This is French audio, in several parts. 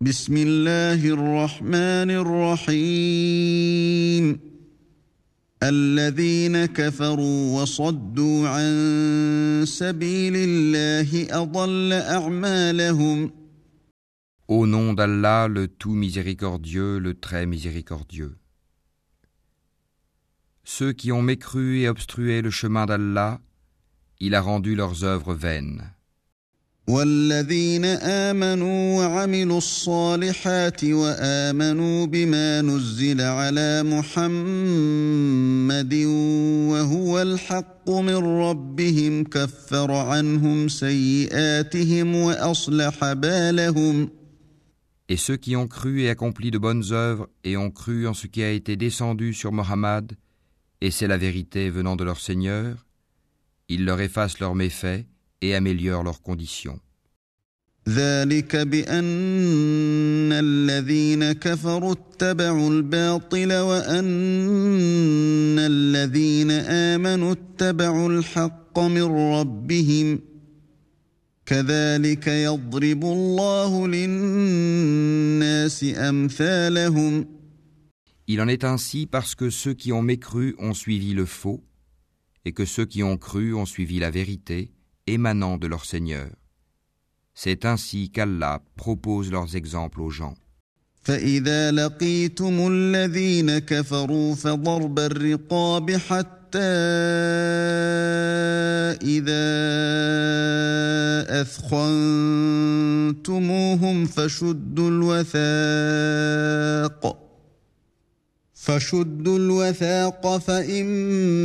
بسم الله الرحمن الرحيم الذين كفروا وصدوا عن سبيل الله أضل أعمالهم Au nom d'Allah, le tout miséricordieux, le très miséricordieux. Ceux qui ont mécru et obstrué le chemin d'Allah, il a rendu leurs œuvres vaines. والذين آمنوا وعملوا الصالحات وآمنوا بما نزل على محمد وهو الحق من ربهم كفر عنهم سيئاتهم وأصلح بالهم Et ceux qui ont cru et accompli de bonnes œuvres et ont cru en ce qui a été descendu sur Mohammed, et c'est la vérité venant de leur Seigneur, il leur efface leurs méfaits et améliore leurs conditions. ذلك بأن الذين كفروا اتبعوا الباطل وأن الذين آمنوا اتبعوا الحق من ربهم كذلك يضرب الله للناس أمثالهم Il en est ainsi parce que ceux qui ont mécru ont suivi le faux, et que ceux qui ont cru ont suivi la vérité émanant de leur Seigneur. C'est ainsi qu'Allah propose leurs exemples aux gens. فإذا لقيتم الذين كفروا فضرب الرقاب حتى إذا أثخنتموهم فشدوا الوثاق فشدوا الوثاق فإما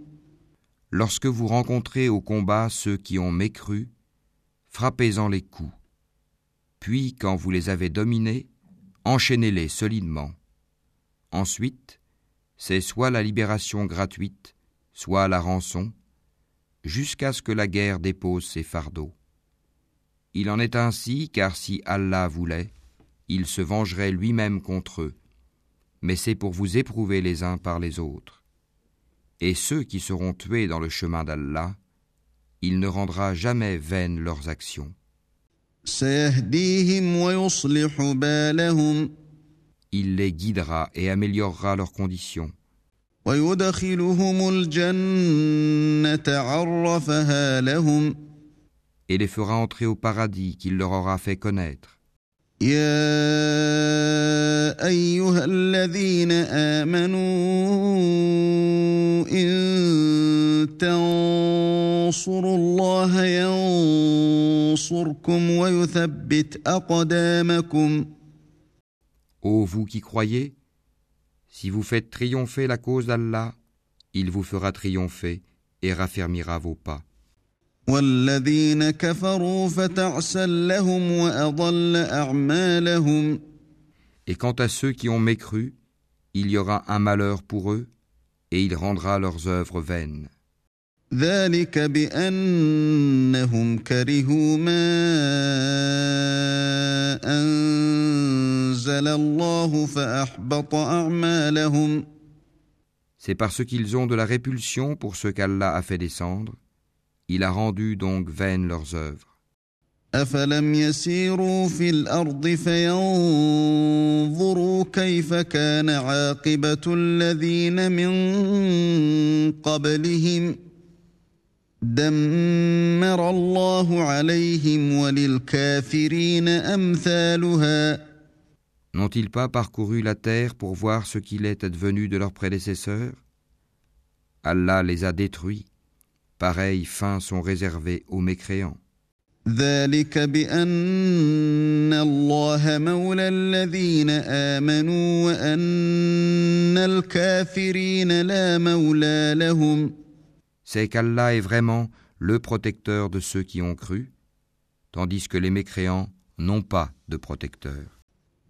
Lorsque vous rencontrez au combat ceux qui ont mécru, frappez-en les coups. Puis, quand vous les avez dominés, enchaînez-les solidement. Ensuite, c'est soit la libération gratuite, soit la rançon, jusqu'à ce que la guerre dépose ses fardeaux. Il en est ainsi car si Allah voulait, il se vengerait lui-même contre eux, mais c'est pour vous éprouver les uns par les autres. Et ceux qui seront tués dans le chemin d'Allah, il ne rendra jamais vaines leurs actions. Il les guidera et améliorera leurs conditions. Et les fera entrer au paradis qu'il leur aura fait connaître. يا أيها الذين آمنوا إن تنصروا الله ينصركم ويثبت أقدامكم Ô vous qui croyez, si vous faites triompher la cause d'Allah, il vous fera triompher et raffermira vos pas. والذين كفروا فتعسا لهم وأضل أعمالهم Et quant à ceux qui ont mécru, il y aura un malheur pour eux, et il rendra leurs œuvres vaines. ذلك بأنهم كرهوا ما أنزل الله فأحبط أعمالهم C'est parce qu'ils ont de la répulsion pour ce qu'Allah a fait descendre, il a rendu donc vaines leurs œuvres. أفلم يسيروا في الأرض فينظروا كيف كان عاقبة الذين من قبلهم دمر الله عليهم وللكافرين أمثالها N'ont-ils pas parcouru la terre pour voir ce qu'il est advenu de leurs prédécesseurs Allah les a détruits. Pareilles fins sont réservées aux mécréants. ذلك بأن الله مولى الذين آمنوا وأن الكافرين لا مولى لهم C'est qu'Allah est vraiment le protecteur de ceux qui ont cru, tandis que les mécréants n'ont pas de protecteur.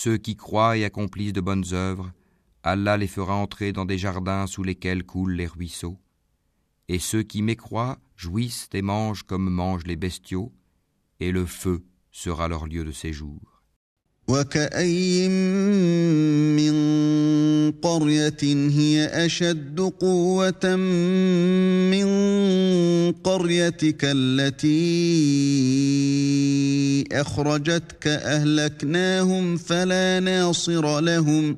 Ceux qui croient et accomplissent de bonnes œuvres, Allah les fera entrer dans des jardins sous lesquels coulent les ruisseaux. Et ceux qui mécroient jouissent et mangent comme mangent les bestiaux, et le feu sera leur lieu de séjour. وكأي من قرية هي أشد قوة من قريتك التي أخرجتك أهلكناهم فلا ناصر لهم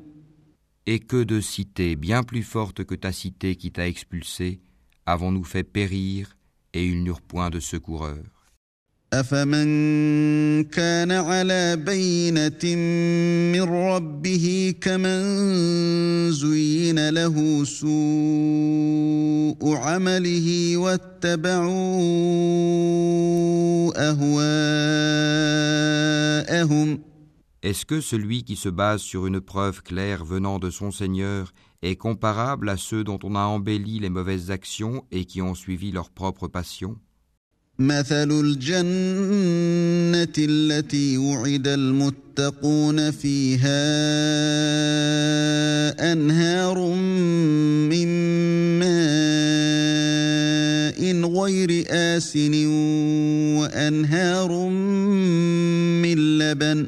Et que de cités bien plus fortes que ta cité qui t'a expulsé avons-nous fait périr et ils n'eurent point de secoureur. أفمن كان على بينة من ربه كمن زين له سوء عمله واتبعوا أهواءهم Est-ce que celui qui se base sur une preuve claire venant de son Seigneur est comparable à ceux dont on a embelli les mauvaises actions et qui ont suivi leur propre passion مثل الجنة التي وعد المتقون فيها أنهار من ماء غير آسن وأنهار من لبن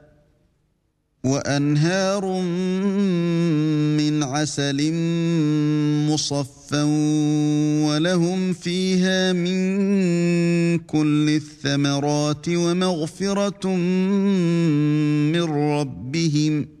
وأنهار من عسل مصفى ولهم فيها من كل الثمرات ومغفرة من ربهم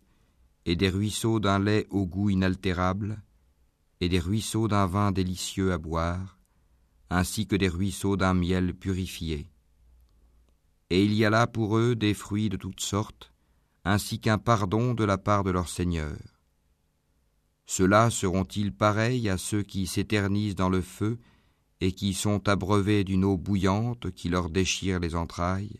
et des ruisseaux d'un lait au goût inaltérable, et des ruisseaux d'un vin délicieux à boire, ainsi que des ruisseaux d'un miel purifié. Et il y a là pour eux des fruits de toutes sortes, ainsi qu'un pardon de la part de leur Seigneur. Ceux-là seront-ils pareils à ceux qui s'éternisent dans le feu et qui sont abreuvés d'une eau bouillante qui leur déchire les entrailles?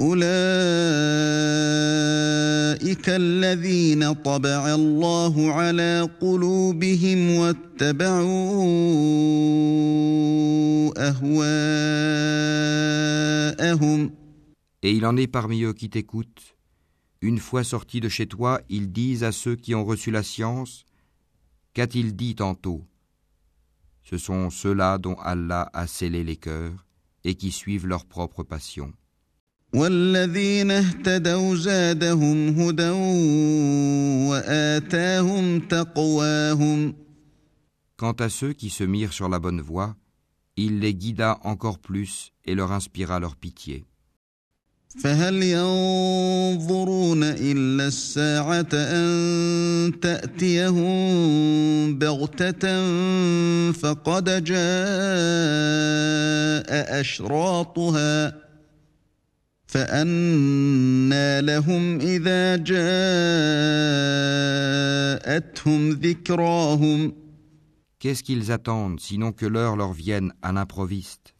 أولئك الذين طبع الله على قلوبهم واتبعوا أهواءهم Et il en est parmi eux qui t'écoutent. Une fois sortis de chez toi, ils disent à ceux qui ont reçu la science Qu'a-t-il dit tantôt Ce sont ceux-là dont Allah a scellé les cœurs et qui suivent leur propre passion. والذين اهتدوا زادهم هدى وآتاهم تقواهم Quant à ceux qui se mirent sur la bonne voie, il les guida encore plus et leur inspira leur pitié. فهل ينظرون إلا الساعة أن تأتيهم بغتة فقد جاء أشراطها ۖ فأنى لهم إذا جاءتهم ذكراهم Qu'est-ce qu'ils attendent sinon que l'heure leur vienne à l'improviste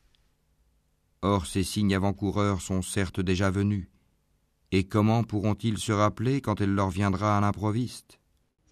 Or ces signes avant-coureurs sont certes déjà venus. Et comment pourront-ils se rappeler quand elle leur viendra à l'improviste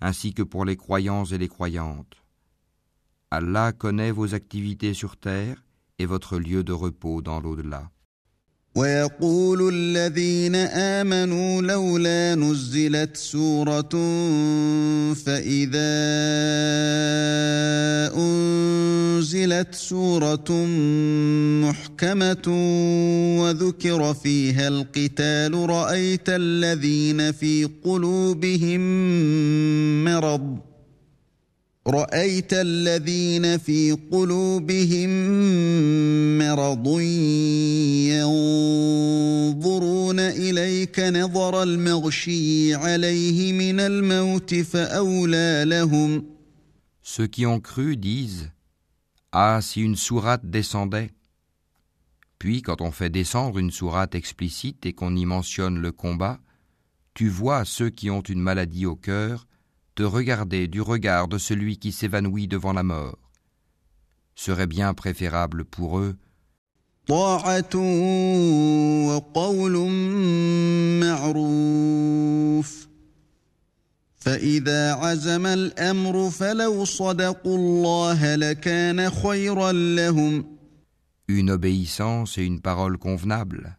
ainsi que pour les croyants et les croyantes. Allah connaît vos activités sur terre et votre lieu de repos dans l'au-delà. ويقول الذين آمنوا لولا نزلت سورة فإذا أنزلت سورة محكمة وذكر فيها القتال رأيت الذين في قلوبهم مرض رأيت الذين في قلوبهم مرض ينظرون إليك نظر المغشي عليه من الموت فأولى لهم Ceux qui ont cru disent Ah, si une sourate descendait Puis, quand on fait descendre une sourate explicite et qu'on y mentionne le combat, tu vois ceux qui ont une maladie au cœur de regarder du regard de celui qui s'évanouit devant la mort. Serait bien préférable pour eux une obéissance et une parole convenable.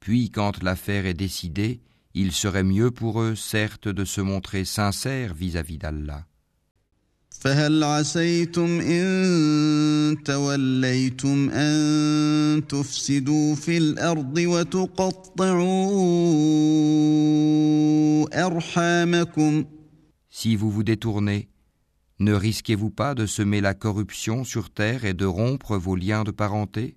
Puis quand l'affaire est décidée, il serait mieux pour eux, certes, de se montrer sincères vis-à-vis d'Allah. Si vous vous détournez, ne risquez-vous pas de semer la corruption sur terre et de rompre vos liens de parenté?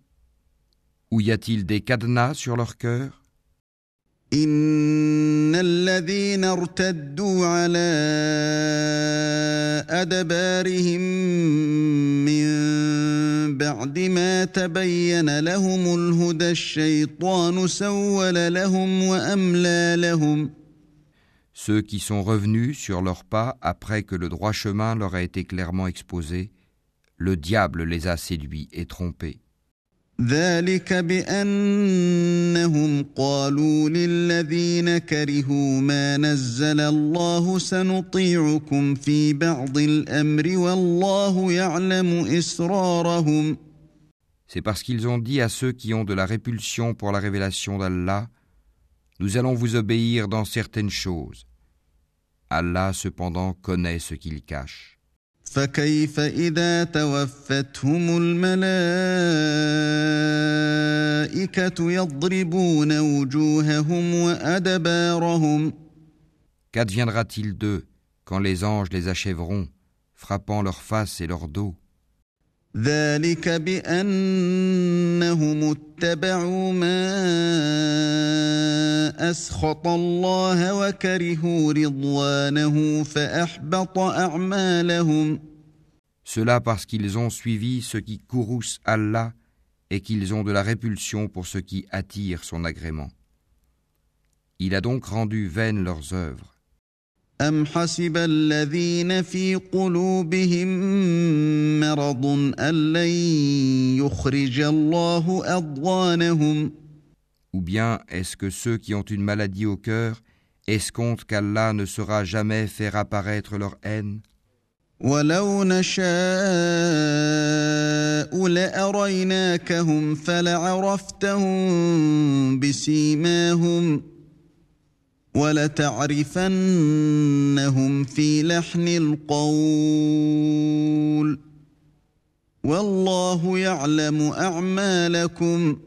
Ou y a-t-il des cadenas sur leur cœur إن الذين ارتدوا على أدبارهم من بعد ما تبين لهم الهدى الشيطان سول لهم وأملى لهم Ceux qui sont revenus sur leurs pas après que le droit chemin leur a été clairement exposé, le diable les a séduits et trompés. ذلك بانهم قالوا للذين كرهوا ما نزل الله سنطيعكم في بعض الامر والله يعلم اسرارهم C'est parce qu'ils ont dit à ceux qui ont de la répulsion pour la révélation d'Allah Nous allons vous obéir dans certaines choses. Allah cependant connaît ce qu'ils cachent. فكيف إذا توفتهم الملائكة يضربون وجوههم وأدبارهم Qu'adviendra-t-il d'eux quand les anges les achèveront, frappant leur face et leur dos ذلك بأنهم اتبعوا ما أسخط الله وكرهوا رضوانه فأحبط أعمالهم Cela parce qu'ils ont suivi ce qui courrouce Allah et qu'ils ont de la répulsion pour ce qui attire son agrément. Il a donc rendu vaines leurs œuvres. أم حسب الذين في قلوبهم مرض أن لن يخرج الله أضغانهم Ou bien est-ce que ceux qui ont une maladie au cœur escomptent qu'Allah ne saura jamais faire apparaître leur haine ولو نشاء لأريناكهم فلعرفتهم بسيماهم ولتعرفنهم في لحن القول والله يعلم أعمالكم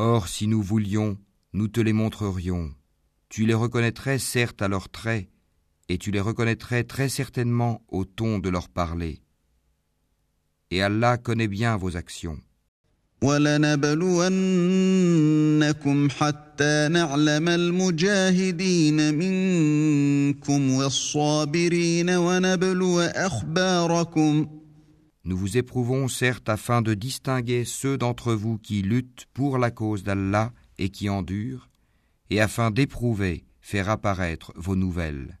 Or, si nous voulions, nous te les montrerions. Tu les reconnaîtrais certes à leurs traits, et tu les reconnaîtrais très certainement au ton de leur parler. Et Allah connaît bien vos actions. ولنبلونكم حتى نعلم المجاهدين منكم والصابرين ونبلو أخباركم Nous vous éprouvons certes afin de distinguer ceux d'entre vous qui luttent pour la cause d'Allah et qui endurent, et afin d'éprouver, faire apparaître vos nouvelles.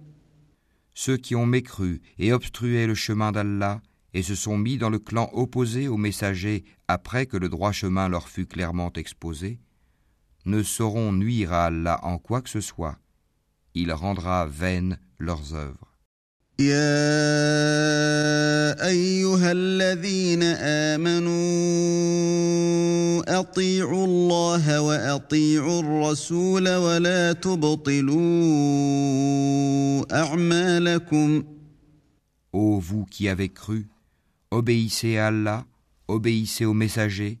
ceux qui ont mécru et obstrué le chemin d'Allah et se sont mis dans le clan opposé aux messagers après que le droit chemin leur fut clairement exposé, ne sauront nuire à Allah en quoi que ce soit. Il rendra vaines leurs œuvres. يا ايها الذين امنوا اطيعوا الله واطيعوا الرسول ولا تبطلوا اعمالكم Ô vous qui avez cru, obéissez à Allah, obéissez aux messagers,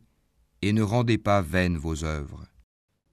et ne rendez pas vaines vos œuvres.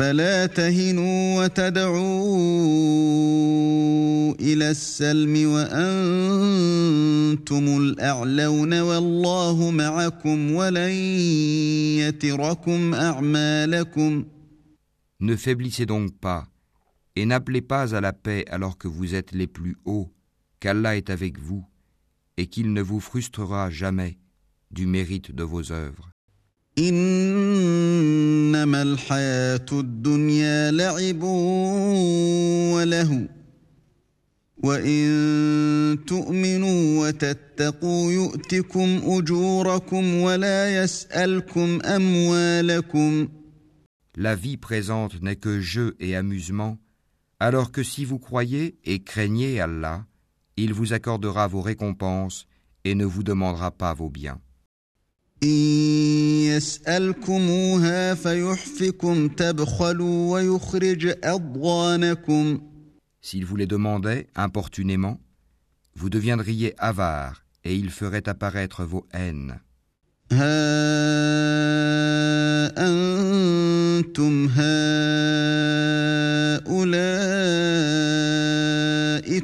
فلا تهنوا وتدعوا الى السلم وانتم الاعلون والله معكم ولن يتركم اعمالكم Ne faiblissez donc pas, et n'appelez pas à la paix alors que vous êtes les plus hauts, qu'Allah est avec vous, et qu'il ne vous frustrera jamais du mérite de vos œuvres. انما الحياه الدنيا لعب وله وان تؤمنوا وتتقوا يؤتكم اجوركم ولا يسالكم اموالكم La vie présente n'est que jeu et amusement, alors que si vous croyez et craignez Allah, il vous accordera vos récompenses et ne vous demandera pas vos biens. إن يسألكموها فيحفكم تبخلوا ويخرج أضغانكم S'il vous les demandait importunément, vous deviendriez avare et il ferait apparaître vos haines. ها أنتم هؤلاء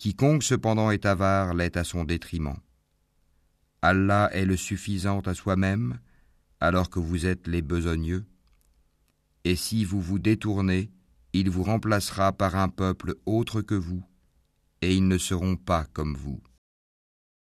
Quiconque cependant est avare l'est à son détriment. Allah est le suffisant à soi-même, alors que vous êtes les besogneux. Et si vous vous détournez, il vous remplacera par un peuple autre que vous, et ils ne seront pas comme vous.